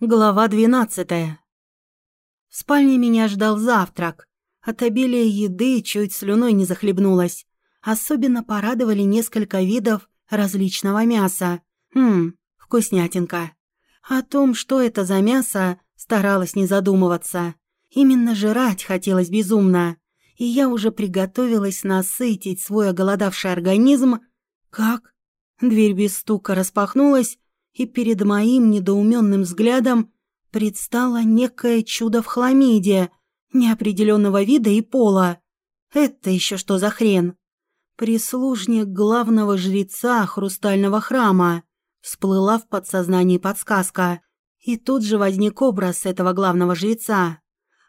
Глава двенадцатая. В спальне меня ждал завтрак. От обилия еды чуть слюной не захлебнулась. Особенно порадовали несколько видов различного мяса. Хм, вкуснятинка. О том, что это за мясо, старалась не задумываться. Именно жрать хотелось безумно. И я уже приготовилась насытить свой оголодавший организм. Как? Дверь без стука распахнулась, и перед моим недоуменным взглядом предстало некое чудо в хламиде, неопределенного вида и пола. Это еще что за хрен? Прислужник главного жреца хрустального храма. Всплыла в подсознании подсказка. И тут же возник образ этого главного жреца.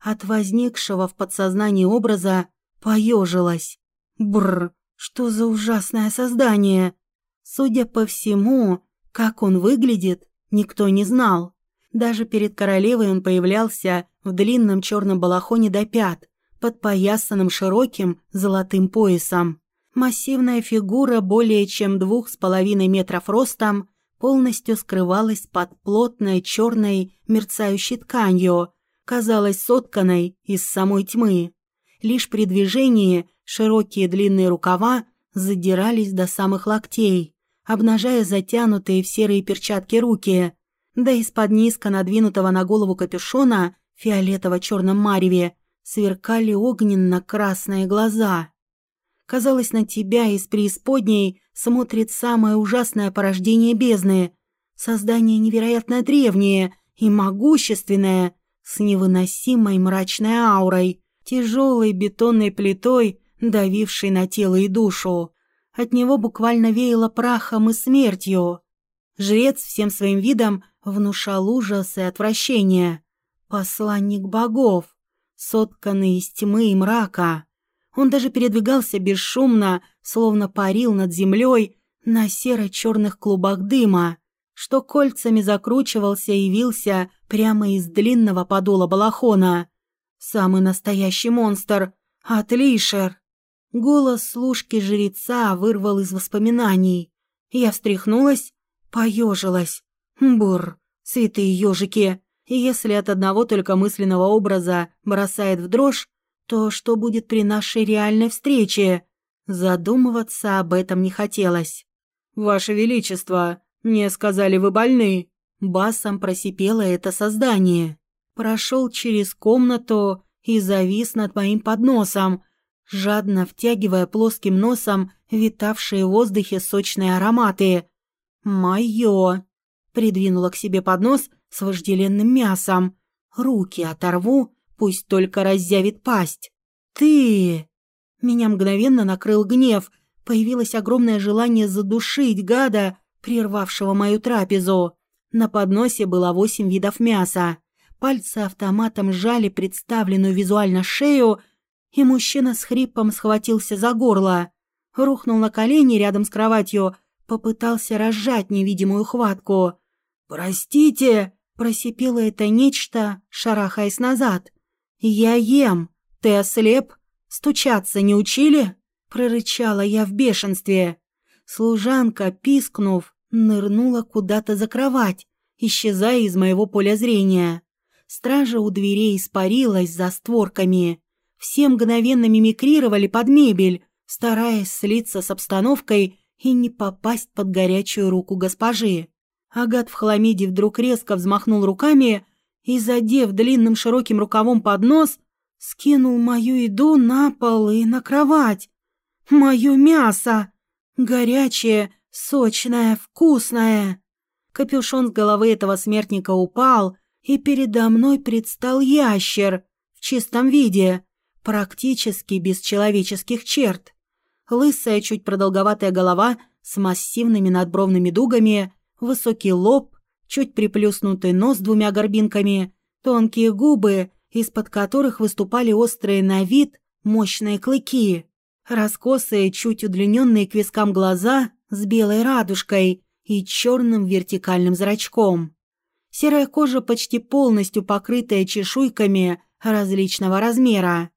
От возникшего в подсознании образа поежилась. Бррр, что за ужасное создание! Судя по всему, как он выглядит, никто не знал. Даже перед королевой он появлялся в длинном черном балахоне до пят, подпоясанным широким золотым поясом. Массивная фигура более чем двух с половиной метров ростом полностью скрывалась под плотной черной мерцающей тканью, казалась сотканной из самой тьмы. Лишь при движении широкие длинные рукава задирались до самых локтей обнажая затянутые в серые перчатки руки. Да из-под низко надвинутого на голову капюшона фиолетово-черном мареве сверкали огненно-красные глаза. Казалось, на тебя из преисподней смотрит самое ужасное порождение бездны. Создание невероятно древнее и могущественное, с невыносимой мрачной аурой, тяжелой бетонной плитой, давившей на тело и душу. От него буквально веяло прахом и смертью. Жрец всем своим видом внушал ужас и отвращение. Посланник богов, сотканный из тьмы и мрака. Он даже передвигался бесшумно, словно парил над землей на серо-черных клубах дыма, что кольцами закручивался и вился прямо из длинного подола балахона. Самый настоящий монстр — Атлишер. Голос служки жреца вырвал из воспоминаний. Я встряхнулась, поежилась. Бур, святые ежики. Если от одного только мысленного образа бросает в дрожь, то что будет при нашей реальной встрече? Задумываться об этом не хотелось. «Ваше Величество, мне сказали, вы больны». Басом просипело это создание. Прошел через комнату и завис над моим подносом, жадно втягивая плоским носом витавшие в воздухе сочные ароматы. «Моё!» Придвинула к себе поднос с вожделенным мясом. «Руки оторву, пусть только разъявит пасть». «Ты!» Меня мгновенно накрыл гнев. Появилось огромное желание задушить гада, прервавшего мою трапезу. На подносе было восемь видов мяса. Пальцы автоматом сжали представленную визуально шею – и мужчина с хрипом схватился за горло, рухнул на колени рядом с кроватью, попытался разжать невидимую хватку. «Простите!» – просипело это нечто, шарахаясь назад. «Я ем! Ты ослеп? Стучаться не учили?» – прорычала я в бешенстве. Служанка, пискнув, нырнула куда-то за кровать, исчезая из моего поля зрения. Стража у дверей испарилась за створками все мгновенно мимикрировали под мебель, стараясь слиться с обстановкой и не попасть под горячую руку госпожи. Агат в хламиде вдруг резко взмахнул руками и, задев длинным широким рукавом под нос, скинул мою еду на пол и на кровать. Мое мясо! Горячее, сочное, вкусное! Капюшон с головы этого смертника упал, и передо мной предстал ящер в чистом виде, практически без человеческих черт. Лысая, чуть продолговатая голова с массивными надбровными дугами, высокий лоб, чуть приплюснутый нос двумя горбинками, тонкие губы, из-под которых выступали острые на вид мощные клыки, раскосые, чуть удлиненные к вискам глаза с белой радужкой и черным вертикальным зрачком. Серая кожа почти полностью покрытая чешуйками различного размера.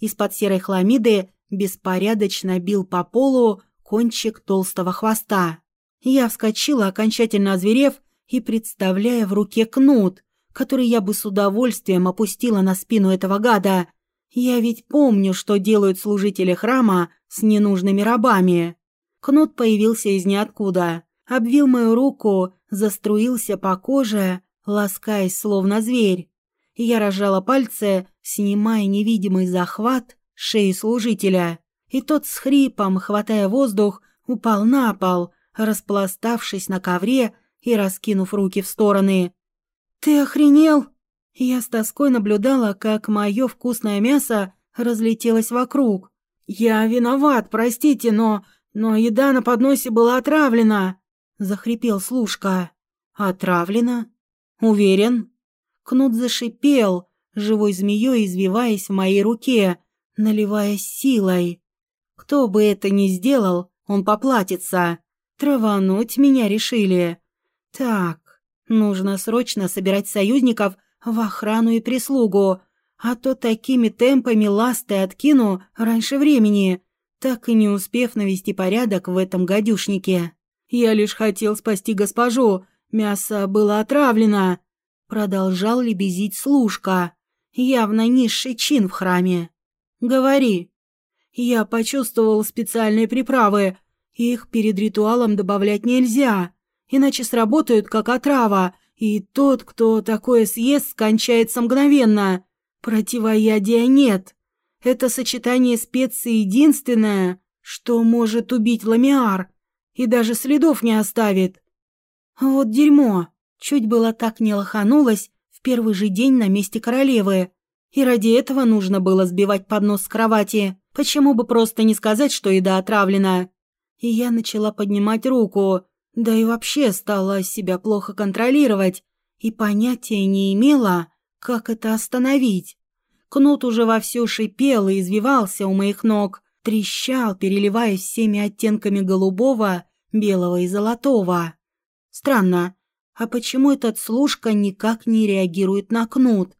Из-под серой хламиды беспорядочно бил по полу кончик толстого хвоста. Я вскочила, окончательно озверев, и представляя в руке кнут, который я бы с удовольствием опустила на спину этого гада. Я ведь помню, что делают служители храма с ненужными рабами. Кнут появился из ниоткуда, обвил мою руку, заструился по коже, ласкаясь, словно зверь. Я разжала пальцы, снимая невидимый захват шеи служителя, и тот с хрипом, хватая воздух, упал на пол, распластавшись на ковре и раскинув руки в стороны. «Ты охренел?» Я с тоской наблюдала, как мое вкусное мясо разлетелось вокруг. «Я виноват, простите, но... но еда на подносе была отравлена!» — захрипел служка. «Отравлена? Уверен?» Кнут зашипел, живой змеей извиваясь в моей руке, наливаясь силой. Кто бы это ни сделал, он поплатится. Травануть меня решили. Так, нужно срочно собирать союзников в охрану и прислугу, а то такими темпами ласты откину раньше времени, так и не успев навести порядок в этом гадюшнике. Я лишь хотел спасти госпожу, мясо было отравлено. Продолжал лебезить служка, явно низший чин в храме. «Говори». Я почувствовал специальные приправы. Их перед ритуалом добавлять нельзя, иначе сработают как отрава, и тот, кто такое съест, скончается мгновенно. Противоядия нет. Это сочетание специй единственное, что может убить ламиар, и даже следов не оставит. Вот дерьмо. Чуть было так не лоханулась в первый же день на месте королевы. И ради этого нужно было сбивать поднос с кровати. Почему бы просто не сказать, что еда отравлена? И я начала поднимать руку, да и вообще стала себя плохо контролировать и понятия не имела, как это остановить. Кнут уже вовсю шипел и извивался у моих ног, трещал, переливаясь всеми оттенками голубого, белого и золотого. Странно, а почему этот служка никак не реагирует на кнут?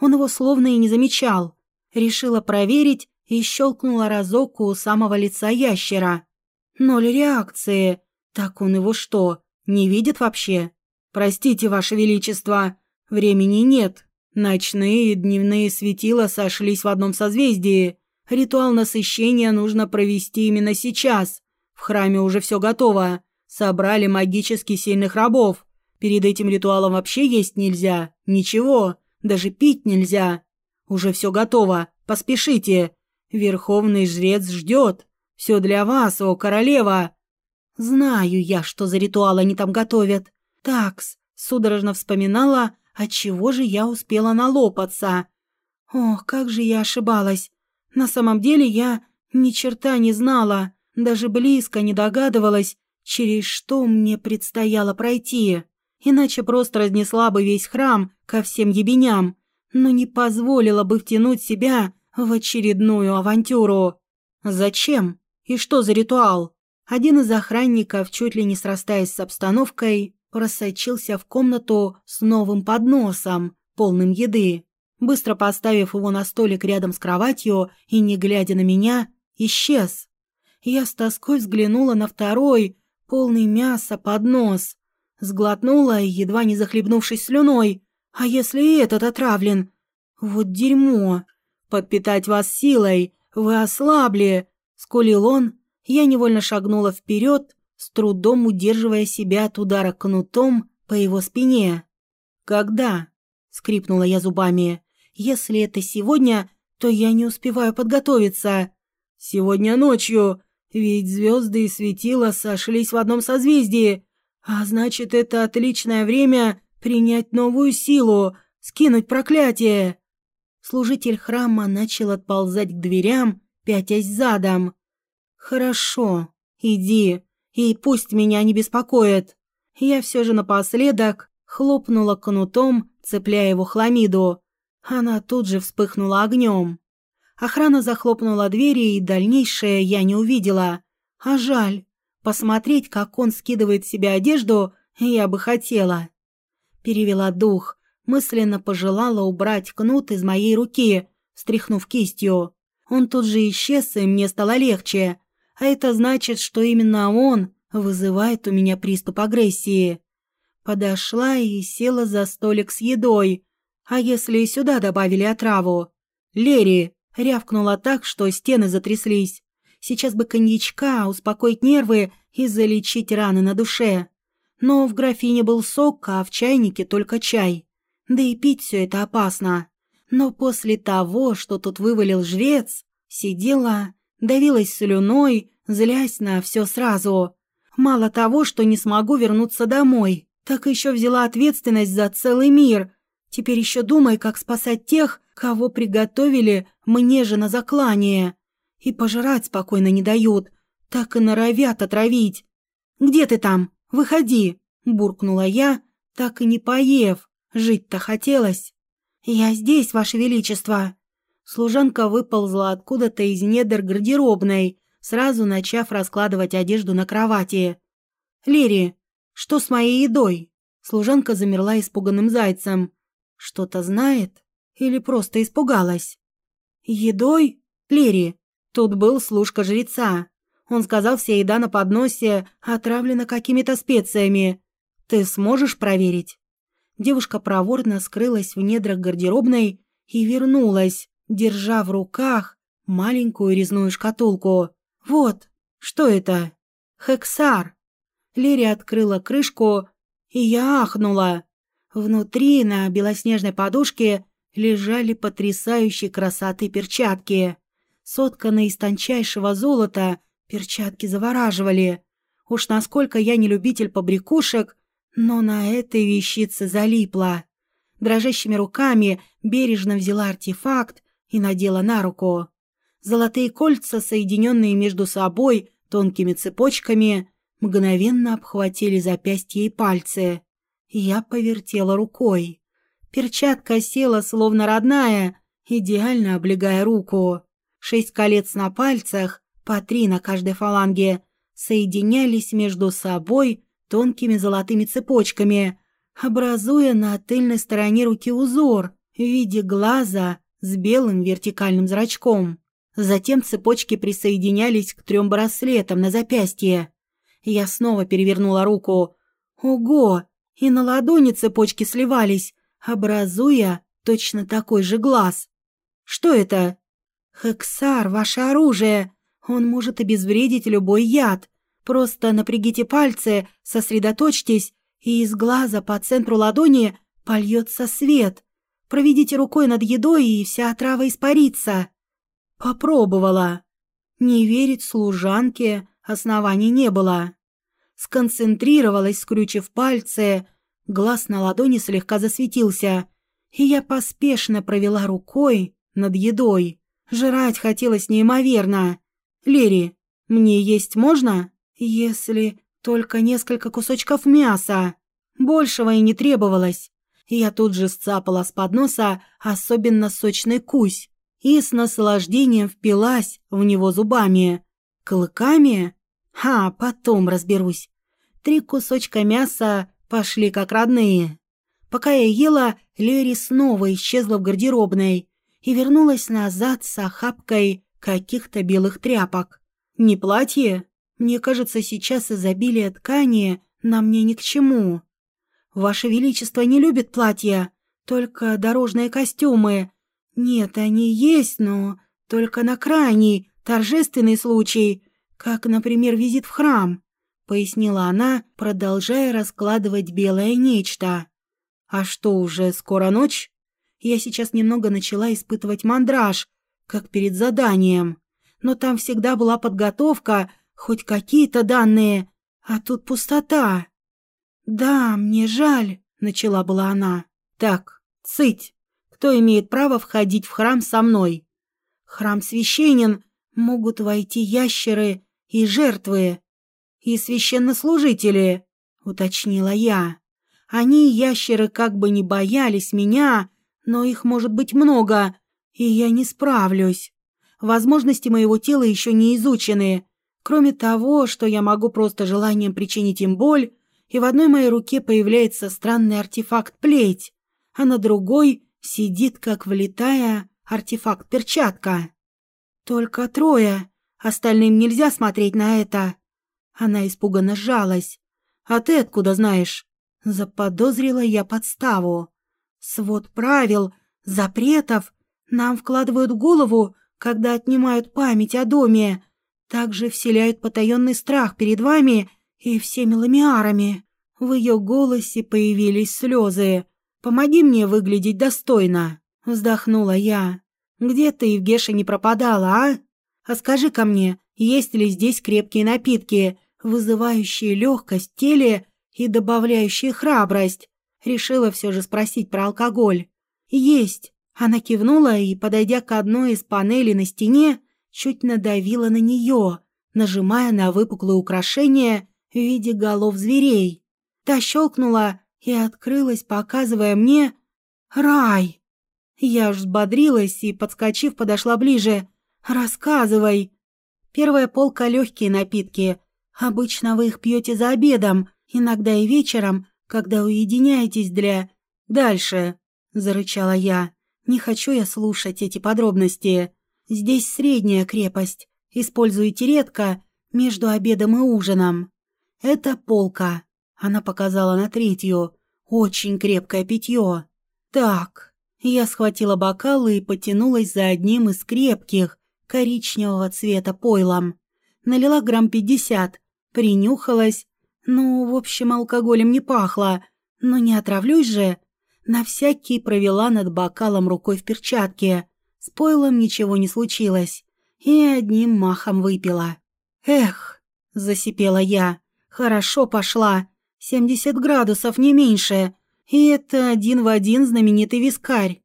Он его словно и не замечал. Решила проверить и щелкнула разок у самого лица ящера. Ноль реакции. Так он его что, не видит вообще? Простите, Ваше Величество, времени нет. Ночные и дневные светила сошлись в одном созвездии. Ритуал насыщения нужно провести именно сейчас. В храме уже все готово. Собрали магически сильных рабов. Перед этим ритуалом вообще есть нельзя. Ничего. Даже пить нельзя. Уже все готово. Поспешите. Верховный жрец ждет. Все для вас, о королева. Знаю я, что за ритуал они там готовят. Такс, судорожно вспоминала, от чего же я успела налопаться. Ох, как же я ошибалась. На самом деле я ни черта не знала, даже близко не догадывалась, через что мне предстояло пройти иначе просто разнесла бы весь храм ко всем ебеням, но не позволила бы втянуть себя в очередную авантюру. Зачем? И что за ритуал? Один из охранников, чуть ли не срастаясь с обстановкой, просочился в комнату с новым подносом, полным еды. Быстро поставив его на столик рядом с кроватью и не глядя на меня, исчез. Я с тоской взглянула на второй, полный мяса поднос, Сглотнула, едва не захлебнувшись слюной. А если этот отравлен? Вот дерьмо. Подпитать вас силой. Вы ослабли. Скулил он. Я невольно шагнула вперед, с трудом удерживая себя от удара кнутом по его спине. «Когда?» — скрипнула я зубами. «Если это сегодня, то я не успеваю подготовиться. Сегодня ночью, ведь звезды и светила сошлись в одном созвездии. А значит, это отличное время принять новую силу, скинуть проклятие. Служитель храма начал отползать к дверям, пятясь задом. Хорошо, иди, и пусть меня не беспокоит. Я все же напоследок хлопнула кнутом, цепляя его хламиду. Она тут же вспыхнула огнем. Охрана захлопнула двери, и дальнейшее я не увидела. А жаль, Посмотреть, как он скидывает себе одежду, я бы хотела. Перевела дух, мысленно пожелала убрать кнут из моей руки, стряхнув кистью. Он тут же исчез, и мне стало легче. А это значит, что именно он вызывает у меня приступ агрессии. Подошла и села за столик с едой. А если сюда добавили отраву? Лери рявкнула так, что стены затряслись. Сейчас бы коньячка, успокоить нервы и залечить раны на душе. Но в графине был сок, а в чайнике только чай. Да и пить все это опасно. Но после того, что тут вывалил жрец, сидела, давилась слюной, злясь на все сразу. Мало того, что не смогу вернуться домой, так еще взяла ответственность за целый мир. Теперь еще думай, как спасать тех, кого приготовили мне же на заклание. И пожрать спокойно не дают, так и норовят отравить. «Где ты там? Выходи!» – буркнула я, так и не поев. Жить-то хотелось. «Я здесь, Ваше Величество!» Служанка выползла откуда-то из недр гардеробной, сразу начав раскладывать одежду на кровати. «Лири, что с моей едой?» Служанка замерла испуганным зайцем. «Что-то знает? Или просто испугалась?» «Едой? Лири, тут был служка жреца. Он сказал, вся еда на подносе отравлена какими-то специями. Ты сможешь проверить?» Девушка проворно скрылась в недрах гардеробной и вернулась, держа в руках маленькую резную шкатулку. «Вот, что это?» «Хексар». Лири открыла крышку, и я ахнула. Внутри на белоснежной подушке лежали потрясающие красоты перчатки. Сотканные из тончайшего золота, перчатки завораживали. Уж насколько я не любитель побрякушек, но на этой вещице залипла. Дрожащими руками бережно взяла артефакт и надела на руку. Золотые кольца, соединенные между собой тонкими цепочками, мгновенно обхватили запястья и пальцы. Я повертела рукой. Перчатка села, словно родная, идеально облегая руку. Шесть колец на пальцах, по три на каждой фаланге, соединялись между собой тонкими золотыми цепочками, образуя на тыльной стороне руки узор в виде глаза с белым вертикальным зрачком. Затем цепочки присоединялись к трем браслетам на запястье. Я снова перевернула руку. Ого! И на ладони цепочки сливались, образуя точно такой же глаз. Что это? Хексар, ваше оружие. Он может обезвредить любой яд. Просто напрягите пальцы, сосредоточьтесь, и из глаза по центру ладони польется свет. Проведите рукой над едой, и вся отрава испарится. Попробовала. Не верить служанке оснований не было. Сконцентрировалась, скрючив пальцы, глаз на ладони слегка засветился, и я поспешно провела рукой над едой. Жрать хотелось неимоверно. «Лери, мне есть можно?» «Если только несколько кусочков мяса. Большего и не требовалось». Я тут же сцапала с подноса особенно сочный кусь и с наслаждением впилась в него зубами. Клыками? Ха, потом разберусь. Три кусочка мяса пошли как родные. Пока я ела, Лери снова исчезла в гардеробной и вернулась назад с охапкой каких-то белых тряпок. Не платье? Мне кажется, сейчас изобилие ткани на мне ни к чему. Ваше Величество не любит платья, только дорожные костюмы, «Нет, они есть, но только на крайний, торжественный случай, как, например, визит в храм», — пояснила она, продолжая раскладывать белое нечто. «А что, уже скоро ночь?» Я сейчас немного начала испытывать мандраж, как перед заданием. Но там всегда была подготовка, хоть какие-то данные, а тут пустота. «Да, мне жаль», — начала была она. «Так, цыть!» кто имеет право входить в храм со мной. Храм священен, могут войти ящеры и жертвы, и священнослужители, уточнила я. Они, ящеры, как бы не боялись меня, но их может быть много, и я не справлюсь. Возможности моего тела еще не изучены. Кроме того, что я могу просто желанием причинить им боль, и в одной моей руке появляется странный артефакт плеть, а на другой Сидит, как влетая, артефакт-перчатка. Только трое. Остальным нельзя смотреть на это. Она испуганно сжалась. А ты откуда знаешь? Заподозрила я подставу. Свод правил, запретов нам вкладывают в голову, когда отнимают память о доме. Также вселяют потаенный страх перед вами и всеми ламиарами. В ее голосе появились слезы. «Помоги мне выглядеть достойно», — вздохнула я. «Где ты, Евгеша, не пропадала, а? А скажи-ка мне, есть ли здесь крепкие напитки, вызывающие легкость в теле и добавляющие храбрость?» Решила все же спросить про алкоголь. «Есть». Она кивнула и, подойдя к одной из панелей на стене, чуть надавила на нее, нажимая на выпуклые украшения в виде голов зверей. Та щелкнула и открылась, показывая мне рай. Я аж взбодрилась и, подскочив, подошла ближе. «Рассказывай». Первая полка — легкие напитки. Обычно вы их пьете за обедом, иногда и вечером, когда уединяетесь для... «Дальше», — зарычала я. «Не хочу я слушать эти подробности. Здесь средняя крепость. Используете редко, между обедом и ужином. Это полка». Она показала на третью. «Очень крепкое питье». «Так». Я схватила бокалы и потянулась за одним из крепких, коричневого цвета пойлом. Налила грамм пятьдесят, принюхалась, ну, в общем, алкоголем не пахло. Но не отравлюсь же. На всякий провела над бокалом рукой в перчатке. С пойлом ничего не случилось. И одним махом выпила. «Эх!» – засипела я. «Хорошо пошла. Семьдесят градусов, не меньше. И это один в один знаменитый вискарь».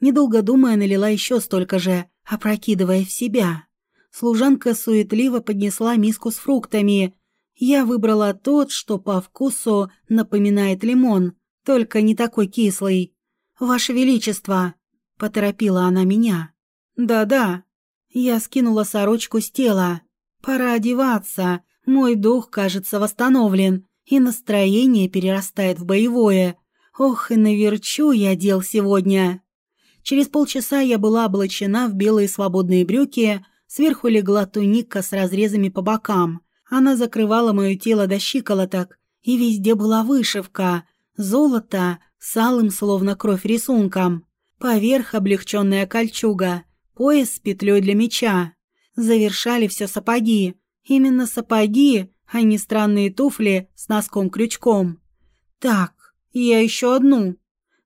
Недолго думая, налила еще столько же, опрокидывая в себя. Служанка суетливо поднесла миску с фруктами, я выбрала тот, что по вкусу напоминает лимон, только не такой кислый. «Ваше Величество!» — поторопила она меня. «Да-да». Я скинула сорочку с тела. «Пора одеваться. Мой дух, кажется, восстановлен, и настроение перерастает в боевое. Ох, и наверчу я дел сегодня». Через полчаса я была облачена в белые свободные брюки, сверху легла туника с разрезами по бокам — она закрывала мое тело до щиколоток, и везде была вышивка, золото с алым, словно кровь рисунком, поверх облегченная кольчуга, пояс с петлей для меча. Завершали все сапоги. Именно сапоги, а не странные туфли с носком-крючком. Так, я еще одну.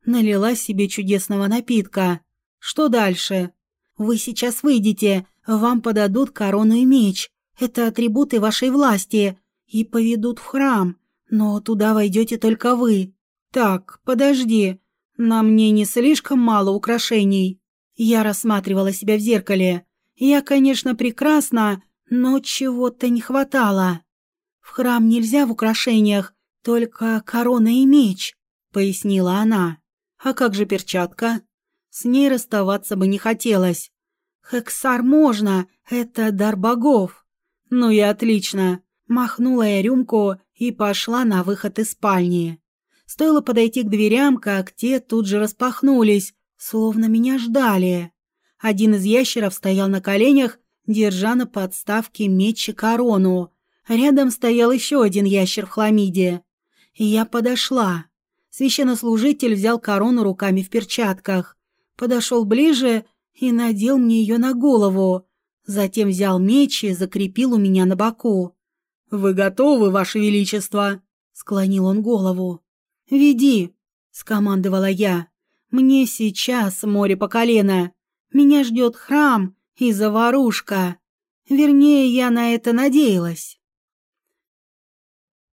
Налила себе чудесного напитка. Что дальше? Вы сейчас выйдете, вам подадут корону и меч. Это атрибуты вашей власти и поведут в храм, но туда войдете только вы. Так, подожди, на мне не слишком мало украшений. Я рассматривала себя в зеркале. Я, конечно, прекрасна, но чего-то не хватало. В храм нельзя в украшениях, только корона и меч, пояснила она. А как же перчатка? С ней расставаться бы не хотелось. Хексар можно, это дар богов. «Ну и отлично!» Махнула я рюмку и пошла на выход из спальни. Стоило подойти к дверям, как те тут же распахнулись, словно меня ждали. Один из ящеров стоял на коленях, держа на подставке меч и корону. Рядом стоял еще один ящер в хламиде. Я подошла. Священнослужитель взял корону руками в перчатках. Подошел ближе и надел мне ее на голову. Затем взял меч и закрепил у меня на боку. «Вы готовы, Ваше Величество?» — склонил он голову. «Веди», — скомандовала я. «Мне сейчас море по колено. Меня ждет храм и заварушка. Вернее, я на это надеялась».